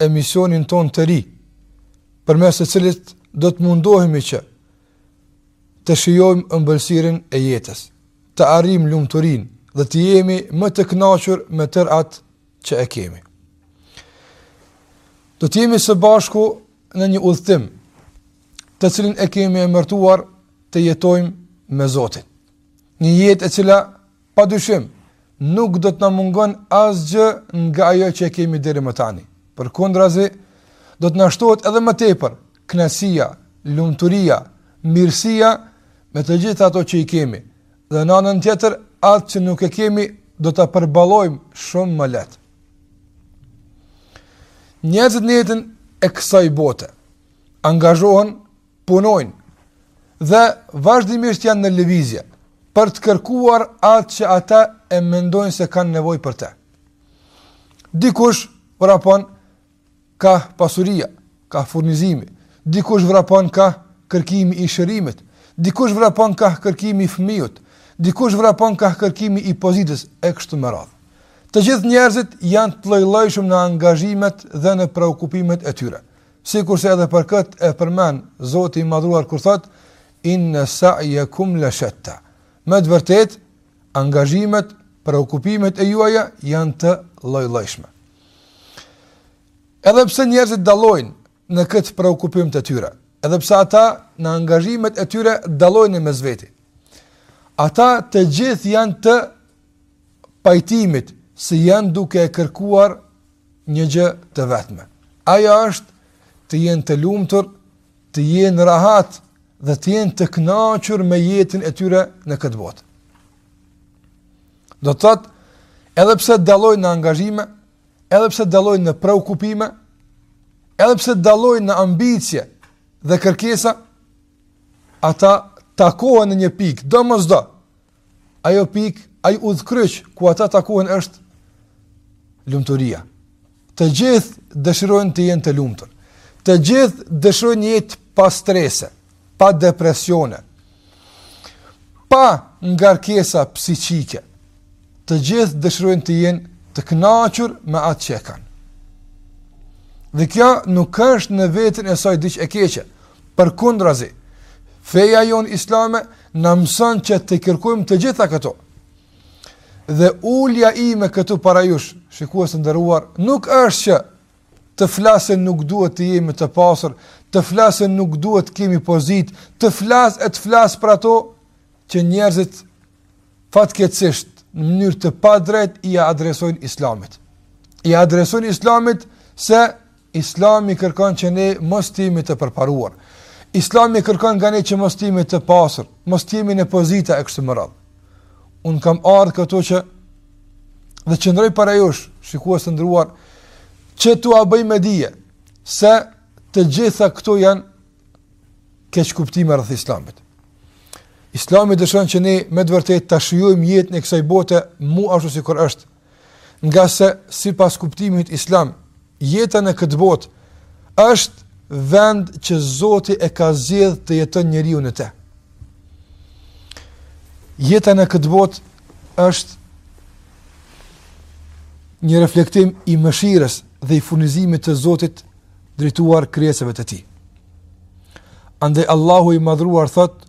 emisionin tonë të ri, përmes të cilit do të mundohemi që të shijojmë ëmbëlsirën e jetës, të arrijmë lumturinë dhe të jemi më të kënaqur me tërë atë që e kemi. Do të jemi së bashku në një udhëtim të cilin e kemi emërtuar të jetojmë me Zotin. Një jetë e cila Pa dyshim, nuk do të na mungon asgjë nga ajo që e kemi deri më tani. Përkundrazi, do të na shtohet edhe më tepër, kënaqësia, lumturia, mirësia, me të gjitha ato që i kemi, dhe në anën tjetër, atë që nuk e kemi, do ta përballojmë shumë më lehtë. Njerëzit në jetën e kësaj bote, angazhohen punojnë dhe vazhdimisht janë në lëvizje për të kërkuar atë që ata e mendojnë se kanë nevojë për të. Dikush vrapon kah pasuria, kah furnizimi, dikush vrapon kah kërkimi i shërimit, dikush vrapon kah kërkimi i fëmijës, dikush vrapon kah kërkimi i pozitës e kështu me radhë. Të gjithë njerëzit janë të lloj-llojshëm në angazhimet dhe në preokupimet e tyre. Sikurse edhe për këtë e përmend Zoti i Madhëruar kur thotë inna sa'yakum la shatta. Me të vërtetë angazhimet, preokupimet e juaja janë të lloj-llojshme. Edhe pse njerëzit dallojnë në këtë preokupim të tyre, edhe pse ata në angazhimet e tyre dallojnë në mes veti. Ata të gjithë janë të pajtimit se janë duke e kërkuar një gjë të vetme. Ajo është të jenë të lumtur, të jenë rahat dhe të jenë të kënaqur me jetën e tyre në këtë botë. Do të thotë, edhe pse dallojnë në angazhime, edhe pse dallojnë në preokupime, edhe pse dallojnë në ambicie dhe kërkesa, ata takohen në një pikë, domosdo, Ajo pikë, ai udhëkryq ku ata takohen është lumturia. Të gjithë dëshirojnë të jenë të lumtur. Të gjithë dëshirojnë një jetë pa strese, pa depresione, pa ngarkesa psiqike. Të gjithë dëshirojnë të jenë të kënaqur me atë që e kanë. Dhe kjo nuk është në veten e saj diç e keqe, Përkundrazi, feja jonë islame na mëson që t'i kërkojmë të gjitha këto. Dhe ulja ime këtu para jush, shikues të nderuar, nuk është që të flas se nuk duhet të jemi të pasur, të flas se nuk duhet të kemi pozitë, të flas e të flas për ato që njerëzit fatkeqësisht në mënyrë të padrejtë i adresojnë islamit. I adresojnë islamit se Islami kërkon që ne mos të jemi të përparuar. Islami kërkon nga ne që mos të jemi të pasur, mos të jemi në pozita e kështu me radhë. Unë kam ardhur këtu që dhe qëndroj para jush, shikues të nderuar, që t'ua bëj me dije se të gjitha këto janë keqkuptime rreth Islamit. Islami dëshiron që ne me të vërtetë ta shijojmë jetën e kësaj bote mu ashtu sikur është Ngase sipas kuptimit islam, jeta në këtë botë është vend që Zoti e ka zgjedh të jetojë njeriu në të. Jeta në këtë botë është një reflektim i mëshirës dhe i furnizimit të Zotit drejtuar krijesave të tij. Andaj Allahu i madhruar thotë: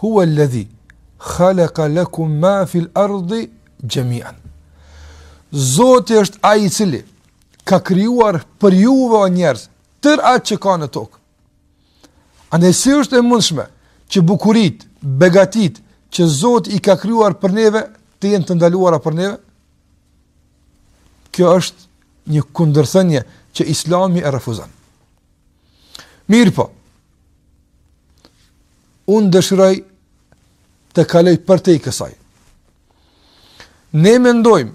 "Huwa alladhi khalaqa lakum ma fil ardi jami'an. Zoti është ai i cili ka krijuar për juve o njerëz tërë atë që ka në tokë. Andaj si është e mundshme që bukuritë, begatitë që Zoti i ka krijuar për neve të jenë të ndaluara për neve? Kjo është një kundërthënie që Islami e refuzon. Mirëpo, unë dëshiroj të kaloj përtej kësaj. Ne mendojmë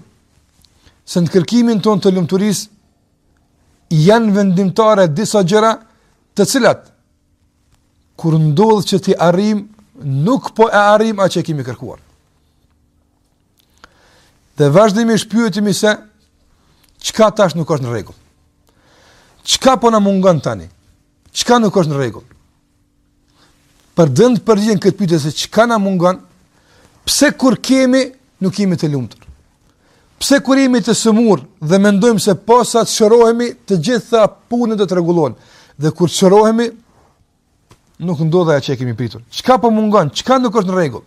se në kërkimin tonë të lumturisë janë vendimtare disa gjëra të cilat kur ndodh që t'i arrijmë nuk po e arrijm atë që kemi kërkuar. Dhe vazhdimisht pyetemi se çka tash nuk është në rregull. Çka po na mungon tani? Çka nuk është në rregull? Për t'iu përgjigjur kësaj pyetje se çka na mungon? Pse kur kemi nuk jemi të lumtur? Pse kur jemi të sëmurë dhe mendojmë se posa të shërohemi, të gjitha punët do të rregullohen dhe kur shërohemi nuk ndodh ajo që kemi pritur. Çka po mungon? Çka nuk është në rregull?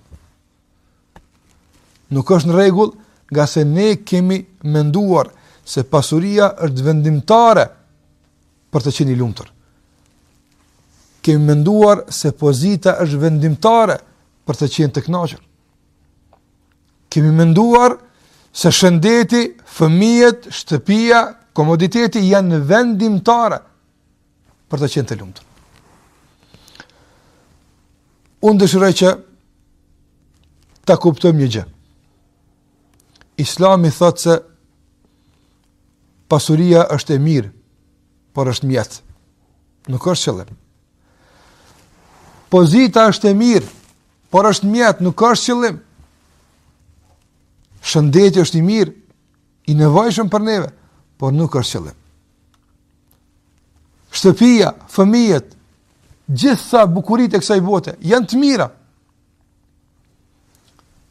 Nuk është në rregull, ngase ne kemi menduar se pasuria është vendimtare për të qenë i lumtur. Kemi menduar se pozita është vendimtare për të qenë të kënaqur. Kemi menduar se shëndeti, fëmijët, shtëpia, komoditeti janë vendimtare për të qenë të lumtur. Unë dëshiroj që ta kuptojmë një gjë. Islami thotë se pasuria është e mirë, por është mjet. Nuk është qëllim. Pozita është e mirë, por është mjet, nuk është qëllim. Shëndeti është i mirë, i nevojshëm për neve, por nuk është qëllim. Shtëpia, fëmijët, gjitha bukuritë e kësaj bote, janë të mira.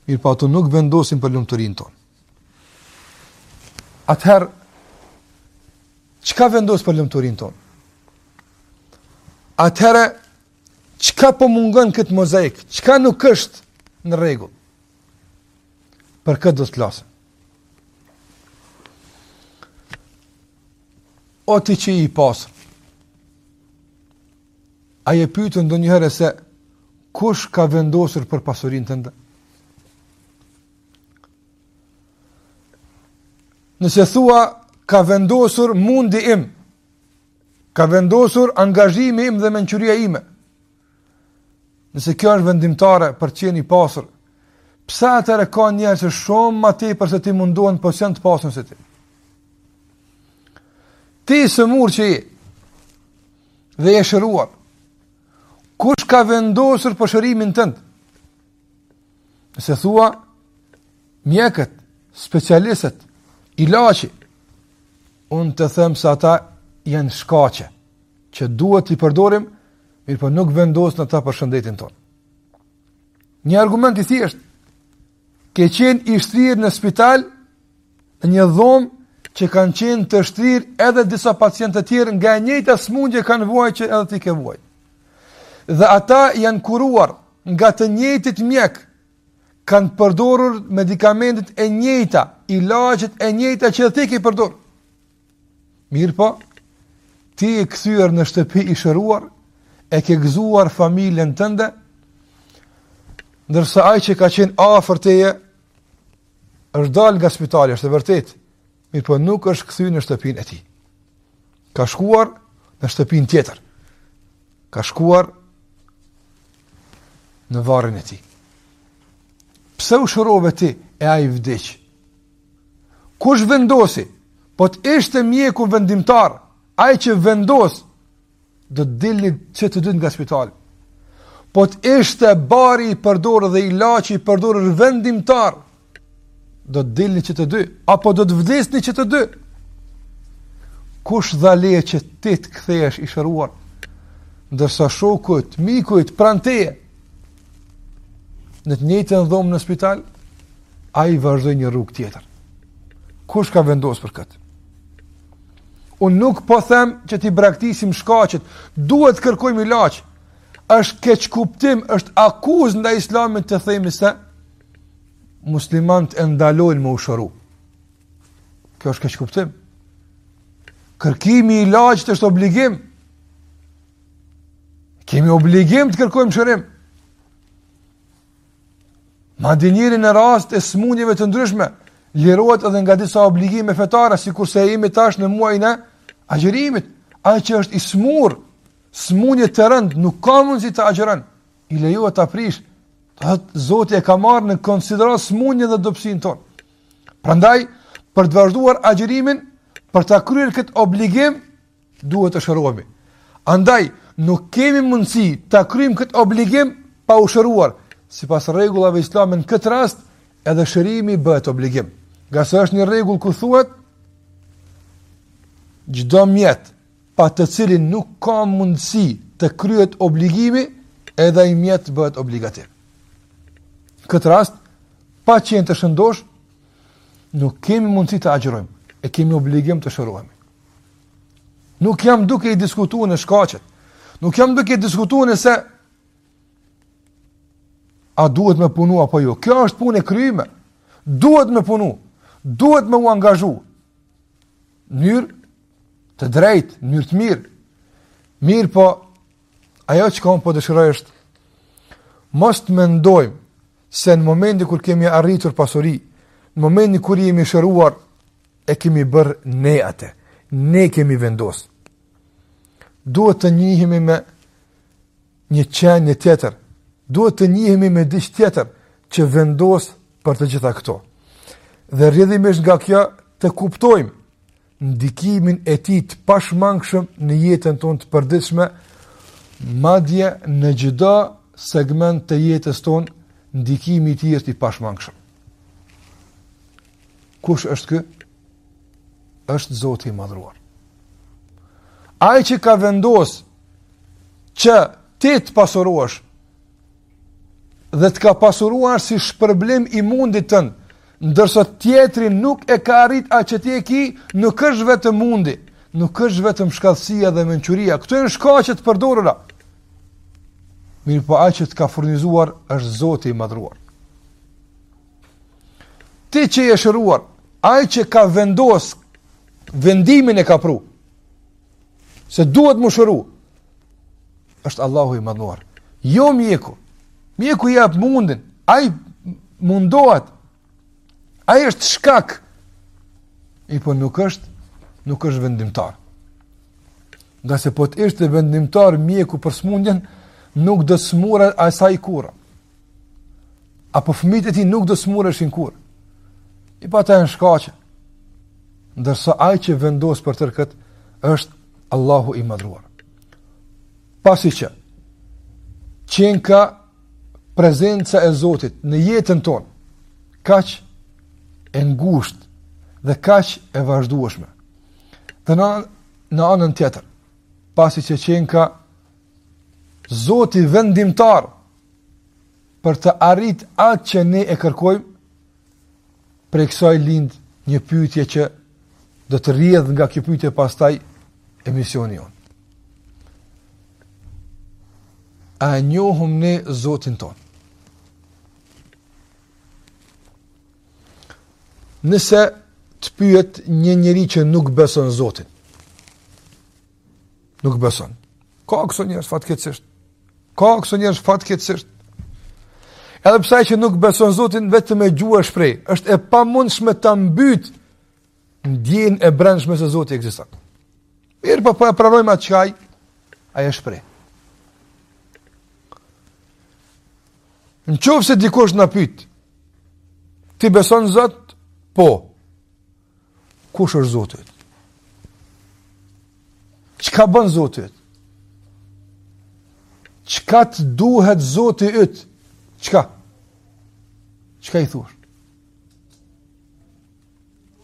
Mirëpo ato nuk vendosin për lumturinë tonë. Atëherë, çka vendos për lumturinë tonë? Atëherë, çka po mungon në këtë mozaik? Çka nuk është në rregull? Për këtë do të flasim. O ti që je i pasur, a e ke pyetur ndonjëherë se kush ka vendosur për pasurinë tënde? Nëse thua ka vendosur mundi im, ka vendosur angazhimi im dhe mençuria ime, Nëse kjo është vendimtare për të qenë i pasur, pse atëherë ka njerëz që shumë më tepër se ti mundohen po s'janë të pasur se ti? Ti i sëmurë që je dhe je shëruar, kush ka vendosur për shërimin tënd? Nëse thua, mjekët, specialistët, ilaçi, unë të them se ata janë shkaqe, që duhet t'i përdorim Mirëpo nuk vendosin ata për shëndetin tonë. Një argument i thjeshtë, ke qenë i shtrirë në spital në një dhomë që kanë qenë të shtrirë edhe disa pacientë të tjerë nga e njëjta smundje kanë vuaj që edhe ti ke vuaj. Dhe ata janë kuruar nga të njëjtët mjekë, kanë përdorur medikamentet e njëjta, ilaçet e njëjta që edhe ti ke përdorur. Mirëpo, ti je kthyer në shtëpi i shëruar, e ke gëzuar familjen tënde, ndërsa ai që ka qenë afër teje, është dalë nga spitali, është e vërtetë, mirëpo nuk është kthy në shtëpinë e tij. Ka shkuar në shtëpinë tjetër, ka shkuar në varrin e tij. Pse u shërove ti e ai vdiq? Kush vendosi, po të ishte mjeku vendimtar, ai që vendos, do të dilni që të dy nga spitali. Po të ishte bari i përdorur dhe ilaçi i përdorur vendimtar, do të dilni që të dy, apo do të vdisni që të dy. Kush dha leje që ti të kthehesh i shëruar, ndërsa shokut, mikut, pranë teje, në të njëjtën dhomë në spital, ai vazhdoi një rrugë tjetër. Kush ka vendos për këtë? Unë nuk po them që t'i braktisim shkaqet, duhet të kërkojmë ilaç, është keqkuptim, është akuzë ndaj islamit të themi se muslimanët e ndalojnë me u shëru. Kjo është keqkuptim. Kërkimi i ilaçit është obligim, Kemi obligim të kërkojmë shërim. Madje njeriu në raste sëmundjeve të ndryshme, lirohet edhe nga disa obligime fetare, sikurse jemi tash në muajin e agjërimit, ai që është i sëmurë, sëmundje të rëndë, nuk ka mundësi të agjëron, i lejohet ta prishë, do të thotë Zoti e ka marrë në konsideratë sëmundjen dhe dobësinë tonë. Prandaj, për të vazhduar agjërimin, për ta kryer këtë obligim, Duhet të shërohemi. Andaj, nuk kemi mundësi ta kryejmë këtë obligim pa u shëruar. Sipas rregullave islame në këtë rast, edhe shërimi bëhet obligim. Ngase është një rregull ku thuhet, çdo mjet pa të cilin nuk ka mundësi të kryhet obligimi, edhe ai mjet bëhet obligativ. Në këtë rast, pa qenë të shëndoshë, nuk kemi mundësi të agjërojmë, e kemi obligim të shërohemi. Nuk jam duke i diskutu ne shkaqet. Nuk jam duke diskutu nëse a duhet me punu apo jo. Kjo është punë e kryme. Duhet me punu. Duhet me u angazhu. Mënyrë të drejtë, mënyrë të mirë. Mirëpo, ajo çka unë po dëshiroj është, mos të mendojmë se në momentin kur kemi arritur pasuri, në momentin kur jemi shëruar, E kemi bërë ne atë, ne kemi vendos. Duhet të njihemi me një qenie tjetër, duhet të njihemi me diç tjetër që vendos për të gjitha këto. Dhe rrjedhimisht nga kjo të kuptojmë ndikimin e tij të pashmangshëm në jetën tonë të përditshme, madje në çdo segment të jetës tonë, ndikimi i tij është i pashmangshëm. Kush është ky? Është Zoti i Madhruar. Ai që ka vendos që ti të pasurohesh dhe të ka pasuruar si shpërblim i mundit tënd, ndërsa tjetri nuk e ka arrit atë që ti e ke, nuk është vetëm mundi, nuk është vetëm shkathtësia dhe mençuria. Këto janë shkaqe të përdorura. Mirëpo ai që të ka furnizuar është Zoti i Madhruar. Ti që je shëruar, ai që ka vendos vendimin e ka pru. Se duhet me shëru. Është Allahu i madhruar. Jo mjeku. Mjeku jep mundin. Ai mundohet. Ai është shkak. E po nuk është nuk është vendimtar. Ngase po të ishte vendimtar mjeku për smundjen, nuk do të smurej ai kurrë. Apo fëmijët e tij nuk do të smureshin kurrë. E po ata janë shkaqe. Ndërsa ai që vendos për tërë këtë, është Allahu i madhruar. Pasi që, qenka prezenca e Zotit në jetën tonë, kaq e ngushtë dhe kaq e vazhdueshme. Dhe në, në anën tjetër, pasi që qenka Zoti vendimtar për të arrit atë që ne e kërkojmë, prej kësaj lind një pyetje që do të rrjedh nga kjo pyetje pastaj emisioni jonë. A e njohim ne Zotin tonë? Nëse të pyet një njeri që nuk beson Zotin, Nuk beson. Ka këso njerëz fatkeqësisht. Ka këso njerëz fatkeqësisht. Edhe pse ai që nuk beson Zotin vetëm me gjuhë shpreh, është e pamundshme ta mbyt ndjenjën e brendshme se Zoti ekziston. Mirëpo po e pranojmë atë që ai, ai e shpreh. Në qoftë se dikush na pyt, ti beson Zot, po, Kush është Zoti yt? Çka bën Zoti yt? Çka të duhet Zoti yt? Çka? Çka i thua?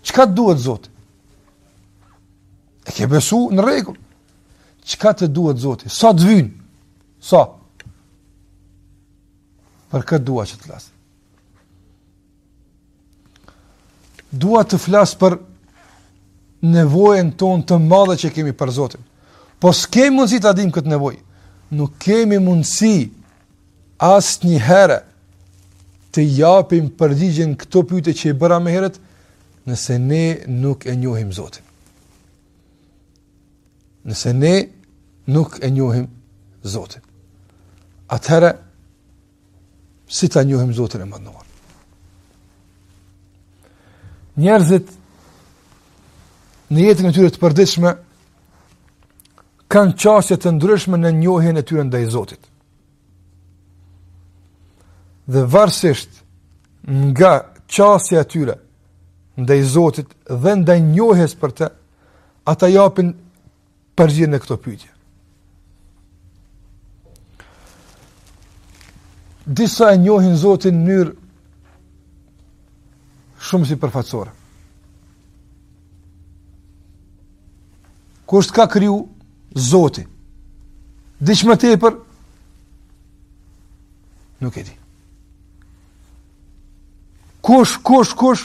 Çka të duhet Zoti? E ke besu në rregull. Çka të duhet Zoti? Sa të vyn? Sa? Për këtë dua që të flasim. Dua të flas për nevojën tonë të madhe që kemi për Zotin. Po s'kemi mundësi ta dimë këtë nevojë. Nuk kemi mundësi asnjëherë të japim përgjigjen këto pyetje që i bëra më herët, nëse ne nuk e njohim Zotin. Nëse ne nuk e njohim Zotin. Atëherë si ta njohim Zotin e Madhëruar. Njerëzit në jetën e tyre të përditshme kanë qasje të ndryshme në njohjen e tyre ndaj Zotit. Dhe varësisht nga qasja e tyre ndaj Zotit dhe ndaj njohjes për të, ata japin përgjigje në këto pyetje. Disa e njohin Zotin në mënyrë shumë sipërfaqësore. Kush të ka kriju? Zoti. Diç më tepër nuk e di. Kush, kush, kush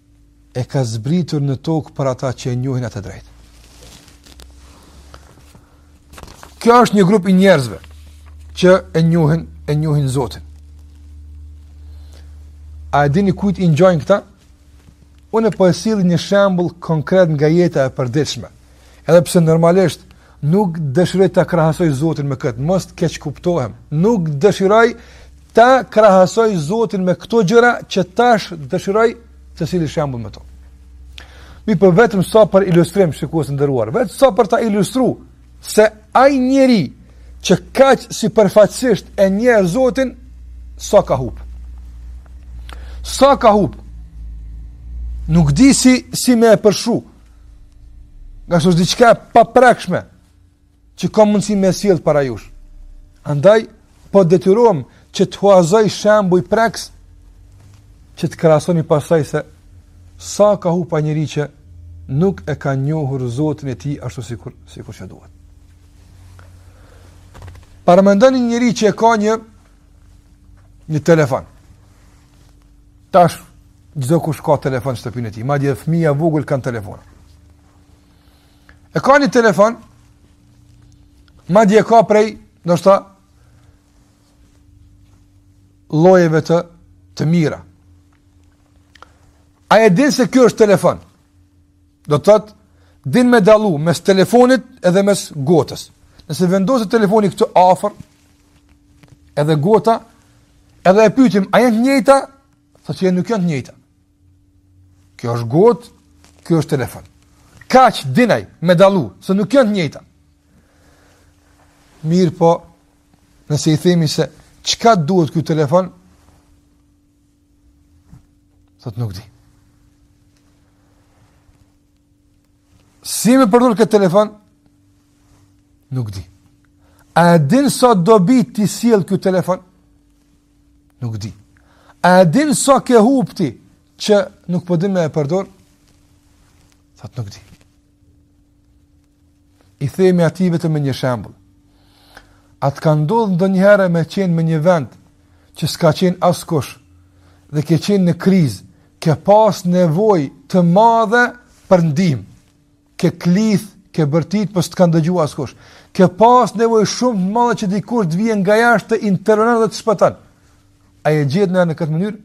e ka zbritur në tokë për ata që e njohin atë drejt. Kjo është një grup i njerëzve që e njohin e njohin Zotin. A e dini kujt i ngjajnë këta? Unë po e sjell një shembull konkret nga jeta e përditshme, Edhe pse normalisht nuk dëshiroj ta krahasoj Zotin me këtë, mos të keqkuptohem. Nuk dëshiroj ta krahasoj Zotin me këto gjëra që tash dëshiroj të sjell shembull me to. Mirëpo po vetëm sa për ilustrim shikues të nderuar, vetëm sa për ta ilustru se ai njeri që kaq sipërfaqësisht e njeh Zotin sa ka hup. Sa ka hup. Nuk di si si me e përshkru. Ngase s'është diçka e prekshme, që ka mundësi me sjell para jush. Andaj, po detyrohem që të huazoj shembuj prej ksaj, që të krahasoni pastaj se sa ka hup ai njeri që nuk e ka njohur Zotin e tij ashtu sikur, sikur që duhet. Paramendoni një njeri që e ka një një telefon. Tash çdokush ka telefon në shtëpinë e tij, madje fëmijët e vegjël kanë telefon. E ka një telefon, madje ka prej, ndoshta llojeve të, të mira. Ai e din se kjo është telefon. Do të thotë, din me dallu mes telefonit edhe mes gotës. Nëse vendoset telefoni këtu afër, Edhe gota, edhe e pytim, a janë të njëjta? Thotë se jo nuk janë të njëjta. Kjo është gotë, kjo është telefon. Kaq din ai me dallu, se nuk janë të njëjta. Mirëpo, nëse i themi se, çka duhet ky telefon? Thotë nuk di. Si me përdor këtë telefon? Nuk di. A e din sa dobi t'i sjell ky telefon? Nuk di. A e din sa ke hup ti që nuk po din me e përdor? Thotë nuk di. I themi atij vetëm me një shembull. A të ka ndodhë ndonjëherë me qenë me një vend që s'ka qenë askush dhe ke qenë në krizë ke pas nevojë të madhe për ndihmë, ke klith, ke bërtit, po s'të ka ndëgju askush, ke pas nevojë shumë të madhe që dikush të vjen nga jashtë të intervenon dhe të shpëton. A je gjet ne në këtë mënyrë?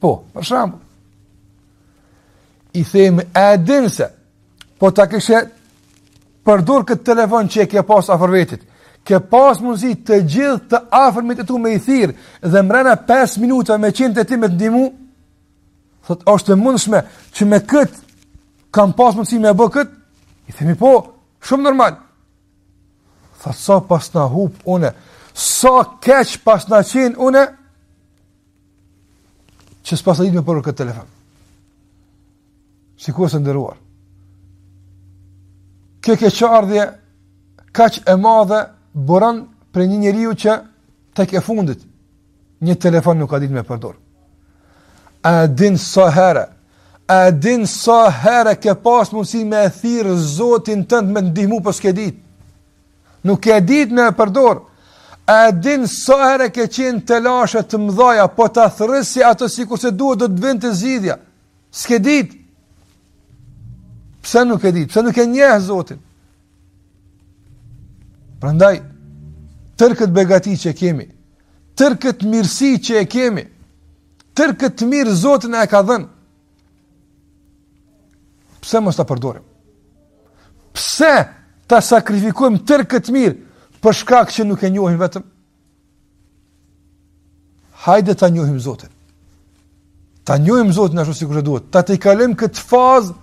Po, për shembull. I themi, e din se, po ta kishe Përdor këtë telefon që e ke pas afër vetit. Ke pas mundësi të gjithë të afërmit e tu me i thirr dhe mrena 5 minutave me qenë te ti me të ndihmu. Thotë është e mundshme që me kët kam pas mundësi me bë kët. I themi po, shumë normal. Thotë sa pasna hup unë, sa keq pasna qenë unë, që s'pasna ditë me përdor këtë telefon. Shikues të nderuar. Kjo keqardhje kaq e madhe buron prej një njeriu që tek e fundit një telefon nuk ka ditë me përdor. A din sa herë? A din sa herë ke pas mundësi me thirr Zotin tënd me të ndihmu por s'ke ditë? Nuk ke ditë me e përdor. A din sa herë ke qenë telashe të mdhaja, po ta thërrisje atë sikurse duhet do të vinte zgjidhja. S'ke ditë. Pse nuk ke ditë? Pse nuk e njeh Zotin? Prandaj, tërë këtë begati që e kemi, tërë këtë mirësi që e kemi, tërë këtë mirë Zoti na e ka dhenë, pse mos ta përdorim? Pse ta sakrifikojmë tërë këtë mirë, për shkak që nuk e njohim vetëm? Hajde ta njohim Zotin. Ta njohim Zotin ashtu sikurse duhet. Ta tejkalojmë këtë fazë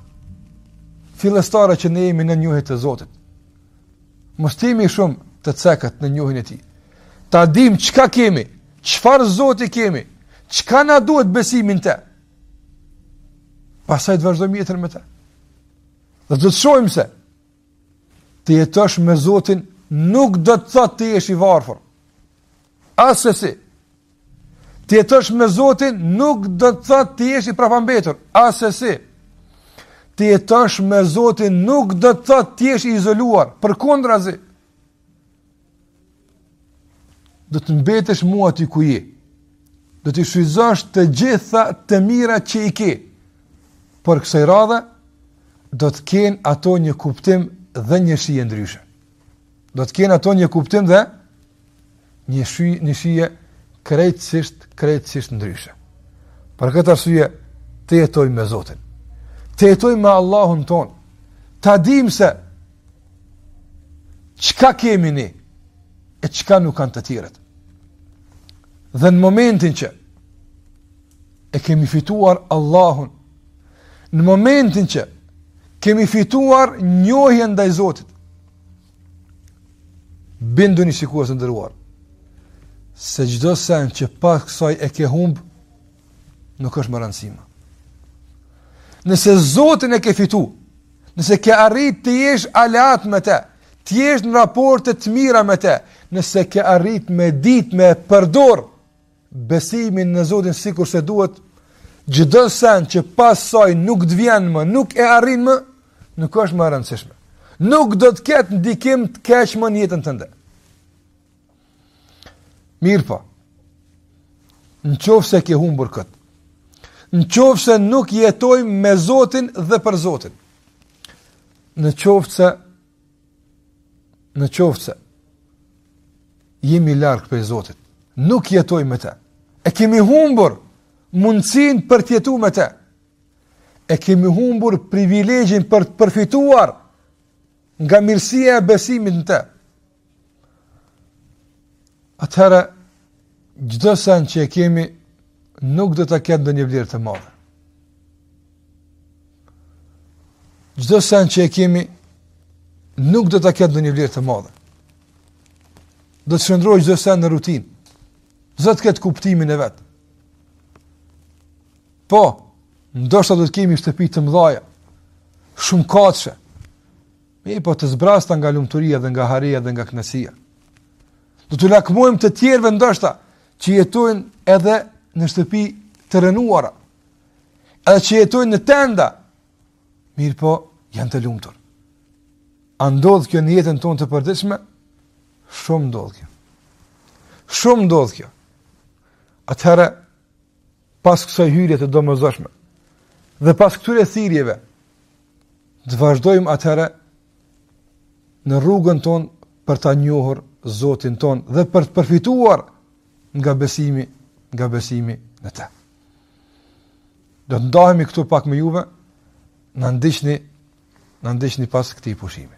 fillestare që ne jemi në njohje të Zotit. Mos të jemi shumë të cekët në njohjen e tij. Ta dim çka kemi, çfarë Zoti kemi, çka na duhet besimi n'te. Pastaj të vazhdojmë jetën me të. Dhe do të shohim se Të jetosh me Zotin nuk do të thotë të jesh i varfër. Asesi. Të jetosh me Zotin nuk do të thotë të jesh i prapambetur. Asesi. Të jetosh me Zotin nuk do të thotë të jesh i izoluar. Përkundrazi. do të mbetesh mu aty ku je. Do t'i shfrytëzosh të gjitha të mira që i ke. Por kësaj radhe do të kenë ato një kuptim dhe një shije ndryshe. Do të kenë ato një kuptim dhe një shije krejtësisht krejtësisht ndryshe. Për këtë arsye të jetojmë me Zotin. Të jetojmë me Allahun tonë. Ta dimë se Çka kemi ne, e çka nuk kanë të tjerët. Dhe në momentin që e kemi fituar Allahun, në momentin që kemi fituar njohjen ndaj Zotit, binduni shikues të nderuar, se çdo sen që pas kësaj e ke humb, nuk është më e rëndësishme. Nëse Zotin e ke fitu, nëse ke arrit të jesh aleat me te, të jesh në raporte të mira me te, nëse ke arrit me dit me e përdor besimin në Zotin sikurse duhet, çdo sen që pastaj nuk të vjen më, nuk e arrin më, nuk është më e rëndësishme. Nuk do të ketë ndikim të keq më në jetën tënde. Mirëpo, në qoftë se ke humbur këtë, në qoftë se nuk jetojmë me Zotin dhe për Zotin, në qoftë se, në qoftë se jemi larg prej Zotit, nuk jetojmë me te, e kemi humbur mundësinë për të jetu me te, e kemi humbur privilegjin për të përfituar nga mirësia e besimit në te, Atëherë, çdo sen që e kemi, nuk do të ketë ndonjë vlerë të madhe. Çdo sen që e kemi, nuk do të ketë ndonjë vlerë të madhe. Do të shndërrohet çdo sen në rutinë. S'do të ketë kuptimin e vet. Po, ndoshta do të kemi shtëpi të mëdha, shumëkatshe. Mirëpo të zbrazta nga lumturia dhe nga hareja dhe nga kënaqësia. Do t'u lakmojmë të tjerëve ndoshta që jetojnë edhe në shtëpi të rënuara. Edhe që jetojnë në tenda. Mirëpo janë të lumtur. A ndodh kjo në jetën tonë të përditshme? Shumë ndodh kjo. Shumë ndodh kjo. Atëherë pas kësaj hyrje të domosdoshme dhe pas këtyre thirrjeve të vazhdojmë atëherë në rrugën tonë për ta njohur Zotin tonë dhe për të përfituar nga besimi, nga besimi në të. Do të ndahemi këtu pak me juve, na ndiqni, na ndiqni pas këtij pushimi.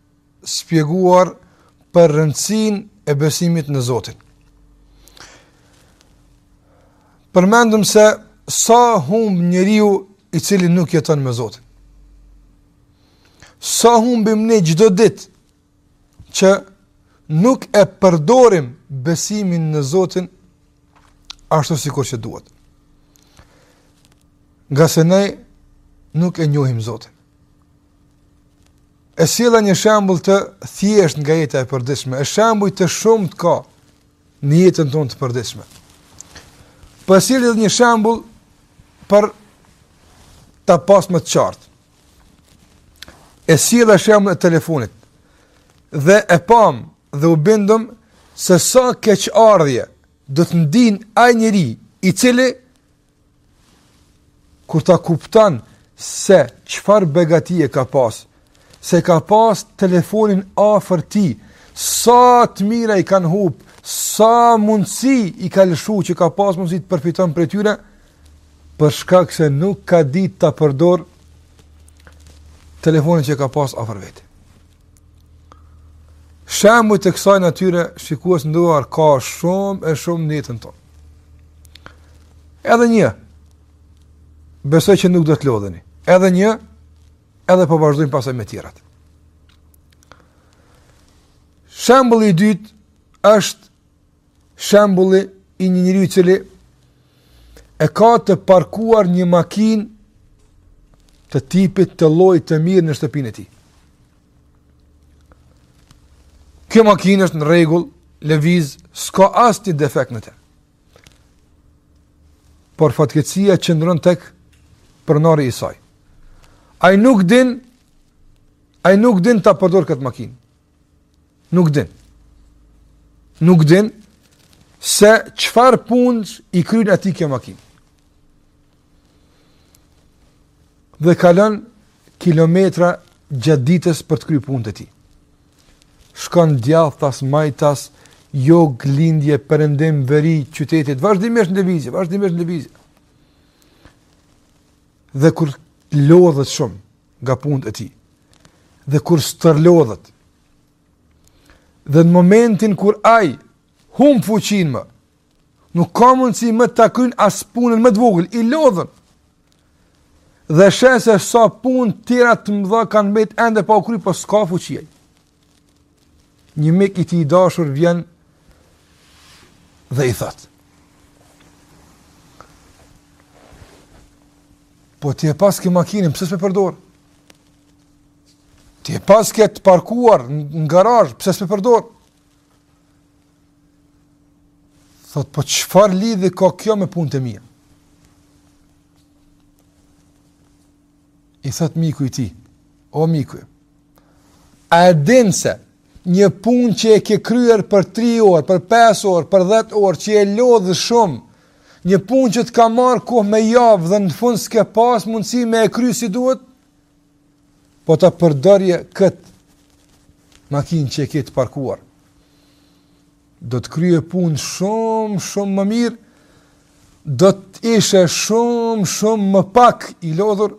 shpjeguar për rëndësinë e besimit në Zotin. Përmendëm se sa humb njeriu i cili nuk jeton me Zotin. Sa humbim ne çdo ditë që nuk e përdorim besimin në Zotin ashtu sikur që duhet. Ngase ne nuk e njohim Zotin. E sjella një shembull të thjeshtë nga jeta e përditshme, e shembuj të shumtë ka në jetën tonë të përditshme. Po e sjell edhe një shembull për ta pas më të qartë. E sjella shembullin e telefonit. Dhe e pamë dhe u bindëm se sa keqardhje do të ndien ai njeri i cili Kur ta kupton se çfarë begatie ka pas, se ka pas telefonin afër tij, sa të mira i kanë hup, sa mundësi i ka lëshu që ka pas mundësi të përfiton prej tyre, për shkak se nuk ka ditë ta përdor telefonin që ka pas afër vete. Shembuj të kësaj natyre, shikues të nderuar, ka shumë e shumë në jetën tonë. Edhe një, besoj që nuk do të lodheni. Edhe një, edhe po vazhdojmë pastaj me tjerat. Shembulli i dytë është shembulli i një njeriu i cili e ka të parkuar një makinë të tipit të llojit të mirë në shtëpinë e tij. Kjo makinë është në rregull, lëviz, s'ka asnjë defekt në te. Por fatkeqësia qëndron tek pronari i saj. Ai nuk din, ai nuk din ta përdor këtë makinë. Nuk din. Nuk din se çfarë punësh i kryin atij kjo makinë. Dhe kalon kilometra gjatë ditës për të kry punët e tij. Shkon djathtas, majtas, jug, lindje, perëndim, veri, qytetit, vazhdimisht në lëvizje, vazhdimisht në lëvizje. Dhe kur lodhet shumë nga punët e tij, dhe kur stërlodhet, Dhe në momentin kur ai humb fuqinë më, nuk ka mundësi më ta kryjë as punën më të vogël, i lodhun. Dhe sheh se sa punë tjera të mëdha kanë mbet ende pa u kry, po s'ka fuqi ai. Një mik i tij i dashur vjen dhe i thot. Po ti e paske makinën, pse s'e përdor? Ti e paske të parkuar në garazh, pse s'e përdor? Thot, po çfarë lidhje ka kjo me punët e mia? I thot miku i tij, o miku, a e din se një punë që e ke kryer për 3 orë, për 5 orë, për 10 orë, që je lodh shumë, një punë që të ka marrë kohë me javë dhe në fund s'ke pas mundësi me e kry si duhet, po ta përdorje këtë makinë që e ke të parkuar, do të kryeje punë shumë, shumë më mirë, do të ishe shumë, shumë më pak i lodhur,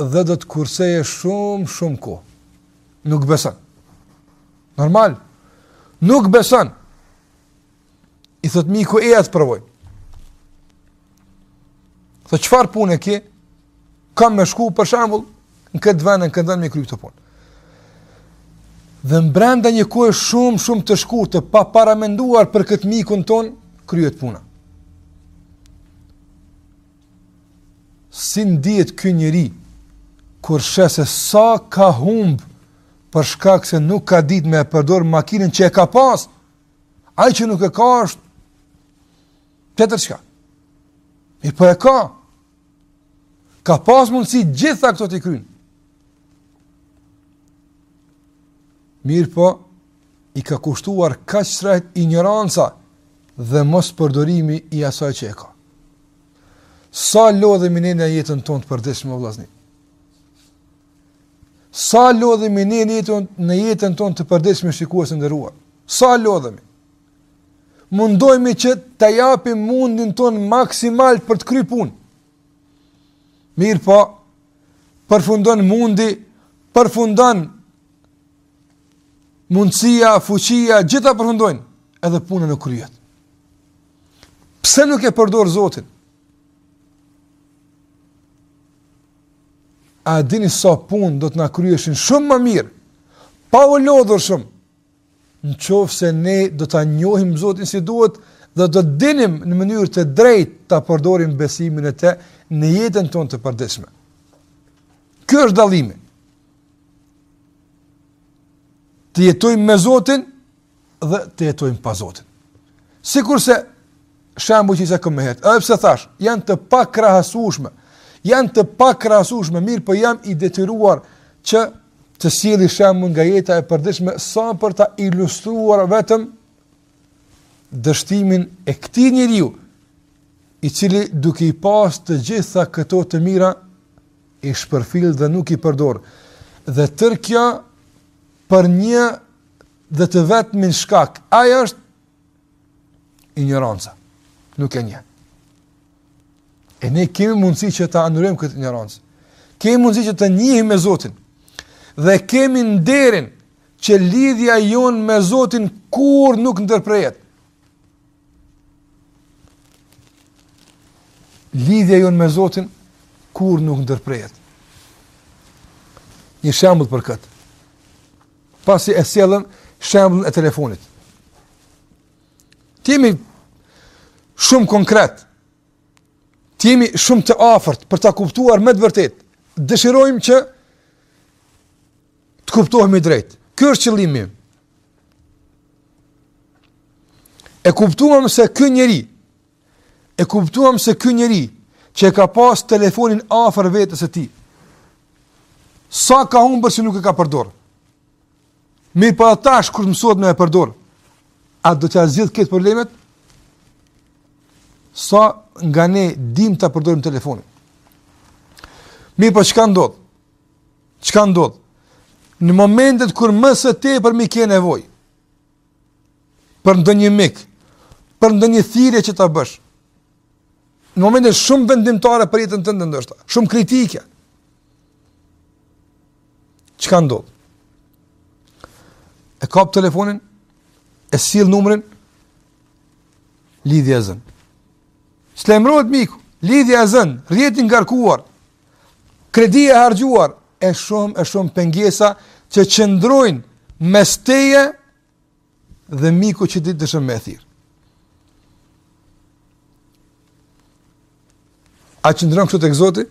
dhe do të kurseje shumë, shumë kohë. Nuk beson. Normal. Nuk beson. I thot miku eja ta provojmë. Thot çfarë punë ke? Kam me shku për shembull në këtë vend, në këtë vend me kry këtë punë. Dhe në brenda një kohë shumë shumë të shkurtë, të paparamenduar për këtë mikun tonë, kryhet puna. Si ndihet ky njeri kur sheh se sa ka humb për shkak se nuk ka ditë me e përdor makinën që e ka pas? Ai që nuk e ka është tjetër çka. Mirëpo e ka. Ka pas mundësi gjitha këto t'i kryjë. Mirëpo, i ka kushtuar kaq shtrejt injoranca dhe mospërdorimi i asaj që e ka. Sa lodhemi ne në jetën tonë të përditshme o vllazni? Sa lodhemi ne në jetën në jetën tonë të përditshme shikues të nderuar. Sa lodhemi. Mundohemi që ta japim mundin tonë maksimal për të kryer punë. Mirëpo, përfundon mundi, përfundon mundësia, fuqia, gjitha përfundojnë, edhe puna nuk kryhet. Pse nuk e përdor Zotin? A dini sa punë do të na kryeshin shumë më mirë, pa u lodhur shumë, në qoftë se ne do ta njohim Zotin si duhet dhe do të dinim në mënyrë të drejtë ta përdorim besimin e te në jetën tonë të përditshme. Kjo është dallimi. Të jetojmë me Zotin, dhe të jetojmë pa Zotin. Sikurse shembujt që cekëm më herët, edhe pse thashë, janë të pakrahasueshme. Janë të pakrahasueshme, mirëpo jam i detyruar që të sjelli shembull nga jeta e përditshme sa për ta ilustruar vetëm dështimin e këtij njeriu i cili duke i pas të gjitha këto të mira i shpërfill dhe nuk i përdor dhe tërë kjo për një dhe të vetmin shkak, ai është injoranca. Nuk e njeh. E ne kemi mundësi që ta anulojmë këtë injorancë. Kemi mundësi që të njihemi me Zotin. Dhe kemi nderin që lidhja jonë me Zotin kurrë nuk ndërprehet. Lidhja jonë me Zotin kurrë nuk ndërprehet. Një shembull për këtë. pasi e sjellëm shembullin e telefonit. Të jemi shumë konkret, të jemi shumë të afërt për ta kuptuar me të vërtetë, dëshirojmë që të kuptohemi drejt. Ky është qëllimi. E kuptuam se ky njeri E kuptuam se ky njeri që e ka pas telefonin afër vetes së tij. Sa ka humbur që nuk e ka përdor. Mirëpo tash kur mësohet me e përdor. A do t'ia zgjidh këto problemet? Sa nga ne dimë ta përdorim telefonin. Mirëpo çka ndodh? Çka ndodh? Në momentet kur më së tepërmi ke nevojë për ndonjë mik, për ndonjë thirrje që ta bësh. Në momentet shumë vendimtare për jetën tënde ndoshta, shumë kritike. Çka ndodh? E kap telefonin, e sill numrin, lidhja e zënë. S'lajmërohet miku, lidhja e zënë, rrjeti i ngarkuar, kredia e hargjuar, e shumë, e shumë pengesa që qëndrojnë mes teje dhe mikut që ti dëshiron me e thirr. A qëndron kështu tek Zoti?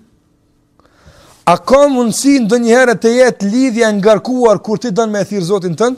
A ka mundësi ndonjëherë të jetë lidhja e ngarkuar kur ti don me e thirr Zotin tënd?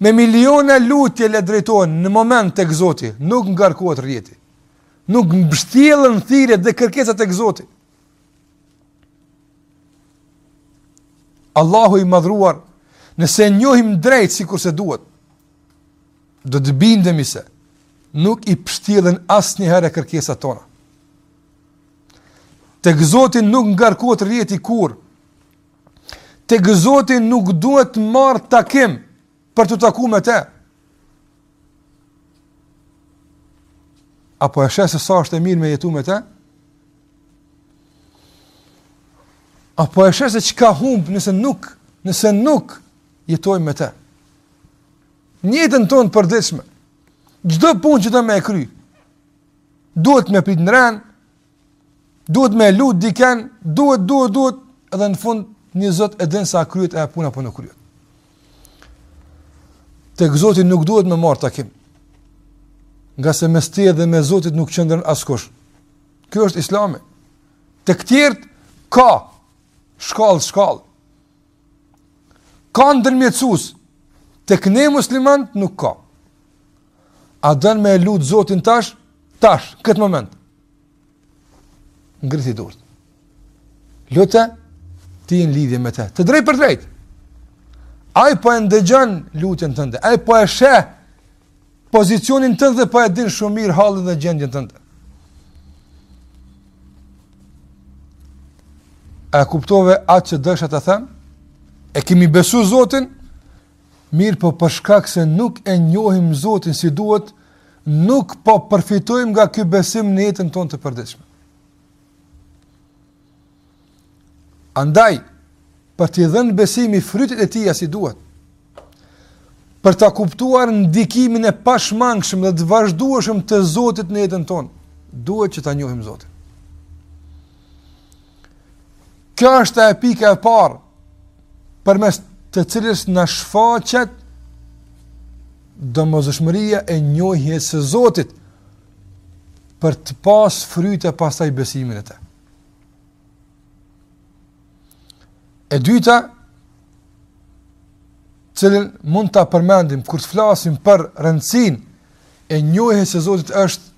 Me miliona lutje le të drejtohen në moment tek Zoti, nuk ngarkohet rrjeti, nuk mbështjellen thirrjet dhe kërkesat tek Zoti. Allahu i madhëruar, nëse e njohim drejt sikurse duhet, do të bindemi se nuk i pështjellen asnjëherë kërkesat tona. Tek Zoti nuk ngarkohet rrjeti kurrë, Tek Zoti nuk duhet me marrë takim për t'u taku me te. Apo e sheh se sa është e mirë me jetu me te? Apo e sheh se çka humb nëse nuk, nëse nuk jeton me te? N'jetën tonë të përditshme, çdo punë që do me e kry, duhet me prit në rend, Duhet me e lut dikend, duhet, duhet, duhet, edhe në fund një Zot e din se a kryhet puna apo nuk kryhet. Tek Zoti nuk duhet me marrë takim, ngase mes teje dhe mes Zotit nuk qëndron askush. Kjo është islami. Tek tjerët ka shkallë, shkallë. Ka ndërmjetsues, tek ne muslimanët nuk ka. A don me e lut Zotin tash, tash, këtë moment. Ngriti durt. Lute, ti je në lidhje me te. Të drejtpërdrejtë. Ai po e ndëgjon lutjen tënde. Ai po e sheh pozicionin tënd dhe po e din shumë mirë hallin dhe gjendjen tënde. A e kuptove atë që desha ta them? E kemi besu Zotin? Mirëpo për shkak se nuk e njohim Zotin si duhet, nuk po përfitojmë nga ky besim në jetën tonë të përditshme. Andaj për t'i dhënë besimi frytet e tij a si duhet. Për ta kuptuar ndikimin e pashmangshëm dhe të vazhdueshëm të Zotit në jetën tonë, duhet që ta njohim Zotin. Kjo është pika e parë përmes të cilës na shfaqet domosdoshmëria e njohjes së Zotit për të pas fryte pastaj besimi në te. E dyta, të cilën mund ta përmendim, kur të flasim për rëndësinë e njohjes së Zotit është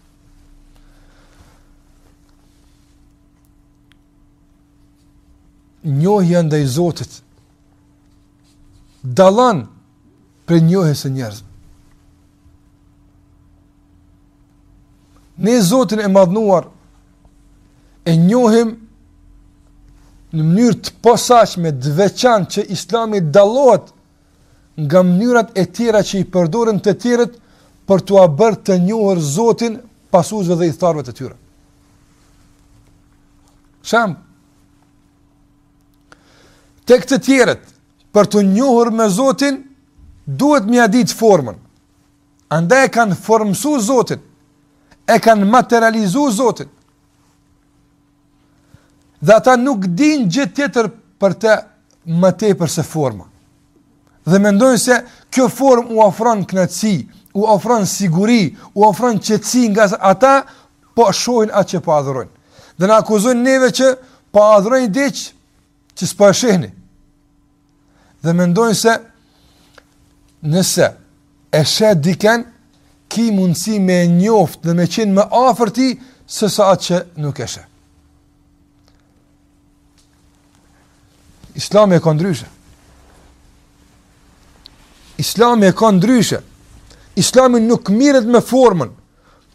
njohja ndaj Zotit dallon prej njohjes së njerëzve. Ne Zotin e madhëruar e njohim në mënyrë të posaçme, të veçantë që Islami dallohet nga mënyrat e tjera që i përdorin të tjerët për t'ua bërë të njohur Zotin pasuesve dhe ithtarëve të tyre. Shemb. Tek të tjerët për t'u njohur me Zotin duhet me ia ditë formën. Andaj e kanë formësu Zotin, e kanë materializu Zotin. Dhe ata nuk dinë gjë tjetër për te më tepër se forma. Dhe mendojnë se kjo formë u ofron kënaqësi, u ofron siguri, u ofron qetësi ngase ata po shohin atë që po adhurojnë. Dhe na akuzojnë neve që po adhurojnë diç që s'po e shihni. Dhe mendojnë se nëse e sheh diken ki mundësi me njoft dhe me qenë më afër tij sesa atë që nuk e sheh. Islami e ka ndryshe. Islami e ka ndryshe. Islami nuk mirret me formën,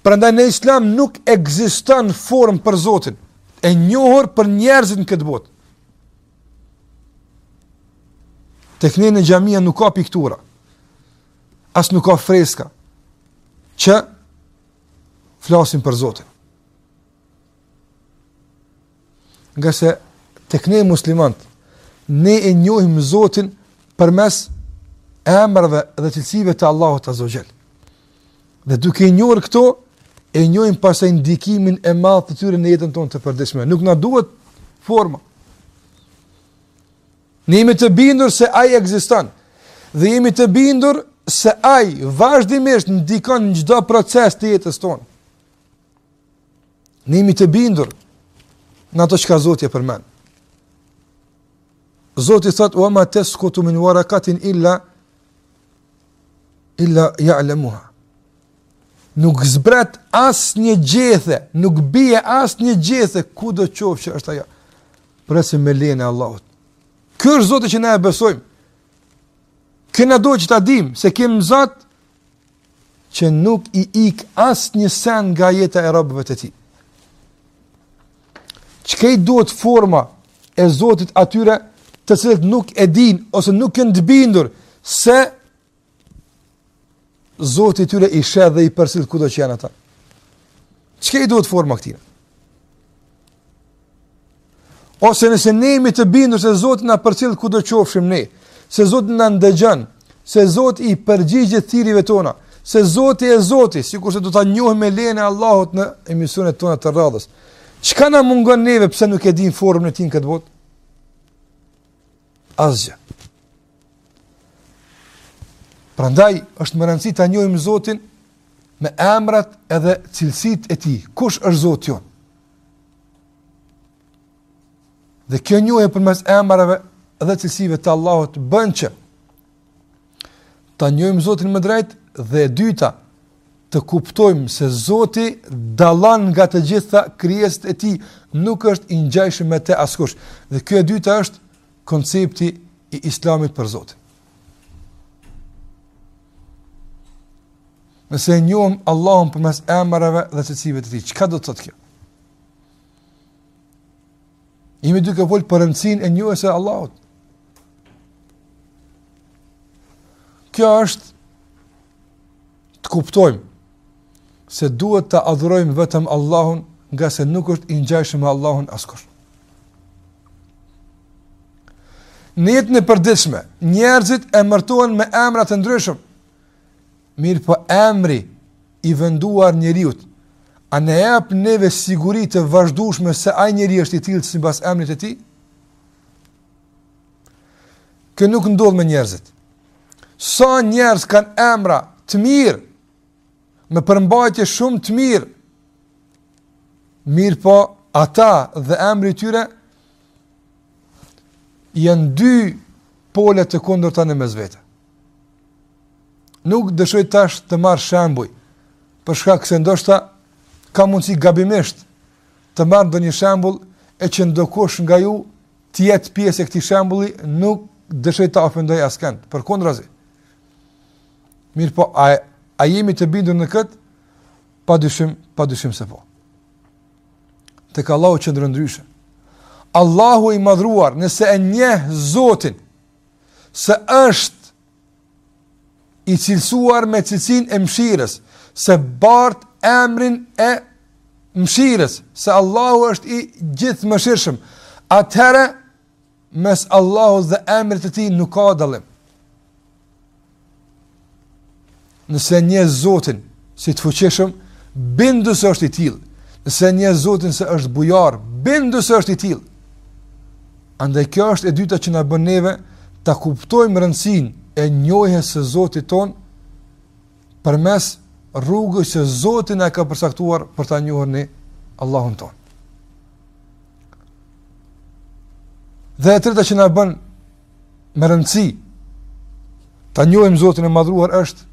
Prandaj në Islam nuk ekziston formë për Zotin e njohur për njerëzit në këtë botë. Tek ne në xhamia nuk ka piktura. As nuk ka freska që flasin për Zotin. Ngase tek ne muslimanët, ne e njohim Zotin përmes emrave dhe cilësive të Allahut Azze ue Xhel. Dhe duke i njohur këto, e njohim pastaj ndikimin e madh të tyre në jetën tonë të përditshme. Nuk na duhet forma. Ne jemi të bindur se ai ekziston dhe jemi të bindur se ai vazhdimisht ndikon në çdo proces të jetës tonë. Ne jemi të bindur në ato çka Zoti përmend. Zoti thotë, ue ma teskutu min uerekatin illa, illa ja'lemuha. Nuk zbret asnjë gjethe, nuk bie asnjë gjethe, kudo qoftë që është ajo, përveçse me lejen e Allahut. Ky është Zoti që ne e besojmë. Kjo na do që ta dim, se kemi Zot, që nuk i ik asnjë send nga jeta e robëve të tij. Çka i duhet forma e Zotit atyre të cilët nuk e dinë, ose nuk janë të bindur, se Zoti i tyre i sheh dhe i përcjell kudo që janë ata. Çka i duhet forma këtina? Ose nëse ne jemi të bindur se Zoti na përcjell kudo qofshim ne, se Zoti na ndëgjon, se Zoti i përgjigjet thirrjeve tona, se Zoti e Zoti, sikurse do ta njohim me lejen e Allahut në emisionet tona të radhës. Çka na mungon neve pse nuk e dimë formën e tij në këtë botë? Asgjë. Prandaj është me rëndësi ta njohim Zotin me emrat edhe cilësitë e tij. Kush është Zoti jonë? Dhe kjo njohje përmes emrave dhe cilësive të Allahut bën që ta njohim Zotin më drejt dhe e dyta të kuptojmë se Zoti dallan nga të gjitha krijesat e tij, nuk është i ngjashëm me të askush. Dhe kjo e dyta është koncepti i Islamit për Zotin. Nëse e njohim Allahun përmes emrave dhe cilësive të tij, çka do të thotë kjo? Jemi duke fol për rëndësinë e njohjes së Allahut. Kjo është të kuptojmë se duhet ta adhurojmë vetëm Allahun, ngase nuk është i ngjashëm me Allahun askush. Në jetën e përditshme, njerëzit emërtohen me emra të ndryshëm. Mirëpo emri i venduar njeriut, a na jep neve siguri të vazhdueshme se ai njeri është i tillë sipas emrit e tij? Kjo nuk ndodh me njerëzit. Sa njerëz kanë emra të mirë, me përmbajtje shumë të mirë, mirëpo ata dhe emri i tyre janë dy pole të kundërta në mes vete. Nuk dëshoj tash të marr shembuj, për shkak se ndoshta ka mundësi gabimisht të marr ndonjë shembull e që ndokush nga ju të jetë pjesë e këtij shembulli, nuk dëshoj ta ofendoj askënd, përkundrazi. Mirëpo, a, a jemi të bindur në këtë? Pa dyshim, pa dyshim se po. Tek Allahu qëndron ndryshe. Allahu i madhruar, nëse e njeh Zotin, se është i cilësuar me cilësinë e mshirës, se bart emrin e mshirës, se Allahu është i gjithëmëshirshëm, atëherë mes Allahu dhe emrit e tij nuk ka dallim. Nëse e njeh Zotin si të fuqishëm, bindu se është i tillë. Nëse e njeh Zotin se është bujar, bindu se është i tillë. Andaj kjo është e dyta që na bën neve ta kuptojmë rëndësinë e njohjes së Zotit tonë përmes rrugës që Zoti na e ka përcaktuar për ta njohur ne Allahun tonë. Dhe e treta që na bën me rëndësi ta njohim Zotin e madhruar është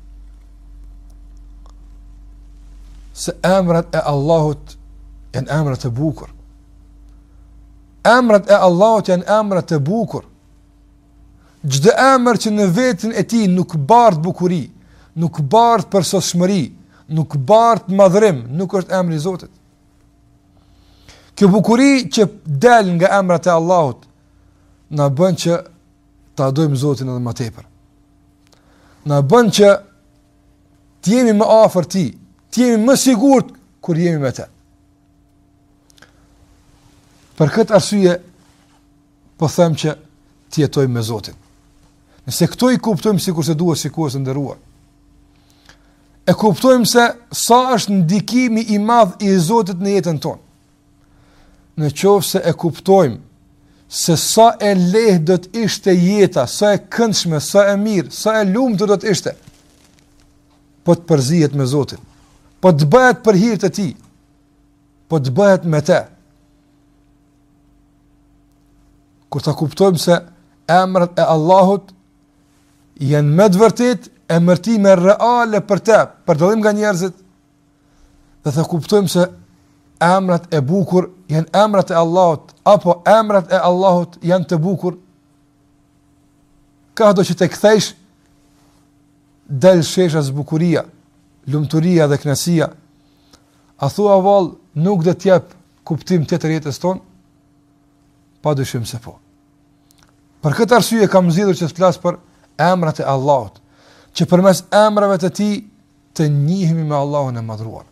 se emrat e Allahut janë emra të bukur. Emrat e Allahut janë emra të bukur. Çdo emër që në veten e tij nuk bart bukuri, nuk bart përsosmëri, nuk bart madhrim, nuk është emër i Zotit. Kjo bukuri që del nga emrat e Allahut, na bën që ta dojmë Zotin edhe më tepër. Na bën që të jemi më afër tij, të jemi më të sigurt kur jemi me të. Për këtë arsye po them që të jetojmë me Zotin. Nëse këto i kuptojmë sikur se duhet, shikues të nderuar. E kuptojmë se sa është ndikimi i madh i Zotit në jetën tonë. Në qoftë se e kuptojmë se sa e lehtë do të ishte jeta, sa e këndshme, sa e mirë, sa e lumtur do të ishte. Po të përzihet me Zotin. Po të bëhet për hir të tij. Po të bëhet me të. Kur ta kuptojmë se emrat e Allahut janë me të vërtetë emërtime reale për të, për dallim nga njerëzit, Dhe të kuptojmë se emrat e bukur janë emrat e Allahut apo emrat e Allahut janë të bukur. Kado që të kthejsh del sheshazi bukuria, lumturia dhe kënaqësia. A thua vallë nuk do të jep kuptim tjetër jetës tonë? Pa dyshim se po. Për këtë arsye kam zgjidhur që të flas për emrat e Allahut, që përmes emrave të tij të njihemi me Allahun e madhruar,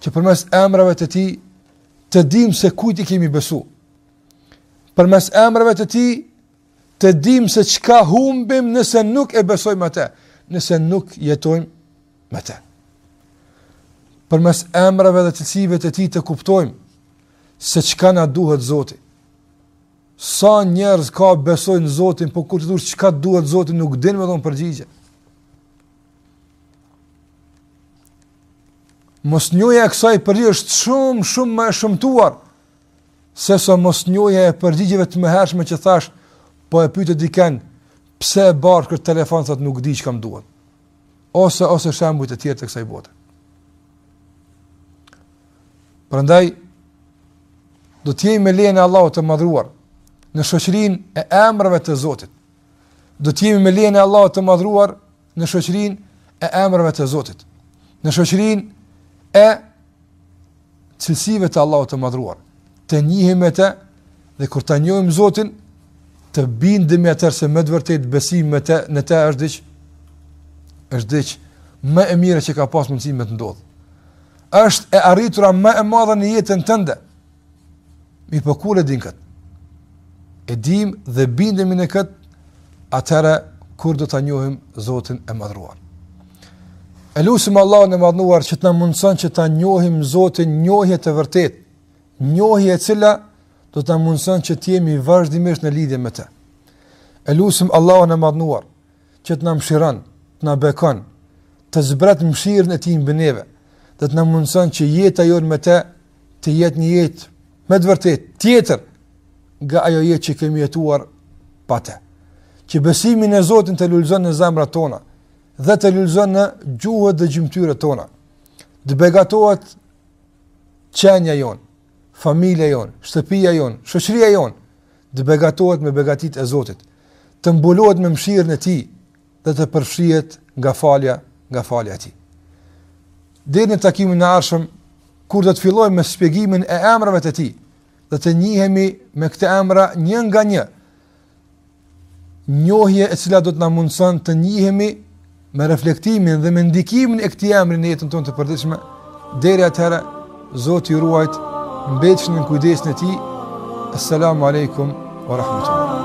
që përmes emrave të tij të dimë se kujt i kemi besu, përmes emrave të tij të dimë se çka humbim nëse nuk e besojmë atë, nëse nuk jetojmë me te. Përmes emrave dhe cilësive të tij të kuptojmë se çka na duhet Zoti, sa njerëz ka besojnë Zotin, po kur t'u thush çka duhet Zoti, nuk din me dhon përgjigje. Mosnjohja e kësaj përgjigjeje është shumë, shumë më e shëmtuar, sesa mosnjohja e përgjigjeve të mëhershme që thashë, po e pyte dikën, pse e bart këtë telefon, thotë nuk di çka m'duhet. Ose, ose shembuj të tjerë të kësaj bote. Prandaj, do të jemi me lejen e Allahut të madhëruar, në shoqërinë e emrave të Zotit, do të jemi me lejen e Allahut të madhëruar në shoqërinë e emrave të Zotit, në shoqërinë e cilësive të Allahut të madhëruar, të njihemi me të, dhe kur ta njohim Zotin, të bindemi atëherë se me të vërtetë besimi në të, në të është diç, është diç, më e mira që ka pas mundësi me të ndodh. është e arritura më e madhe në jetën tënde, Mirëpo kur e dimë këtë? E dimë dhe bindemi në këtë, atëherë kur do ta njohim Zotin e madhëruar. E lusim Allahun e madhëruar që të na mundëson që ta njohim Zotin njohje të vërtetë, njohje e cila do të na mundëson që të jemi vazhdimisht në lidhje me të. E lusim Allahun e madhëruar që të na mëshiron, të na bekon, të zbret mëshirën e tij mbi neve, dhe të na mundëson që jeta jonë me të të jetë një jetë me të vërtetë tjetër nga ajo jetë që kemi jetuar pa të. Që besimi në Zotin të lulëzon në zemrat tona dhe të lulëzon në gjuhët dhe gjymtyrët tona. Të begatohet qenia jonë, familja jonë, shtëpia jonë, shoqëria jonë, të begatohet me begatitë e Zotit, të mbulohet me mëshirën e tij, dhe të përfshihet nga falja, nga falja e tij. Deri në takimin e ardhshëm, kur do të fillojmë me shpjegimin e emrave të tij, dhe të njihemi me këta emra një nga një, njohje e cila do të na mundëson të njihemi me reflektimin dhe me ndikimin e këtij emri në jetën tonë të përditshme, deri atëherë, Zoti ju ruajtë, mbetshi në kujdesin e tij, Assalamu alaikum wa rahmatullahi.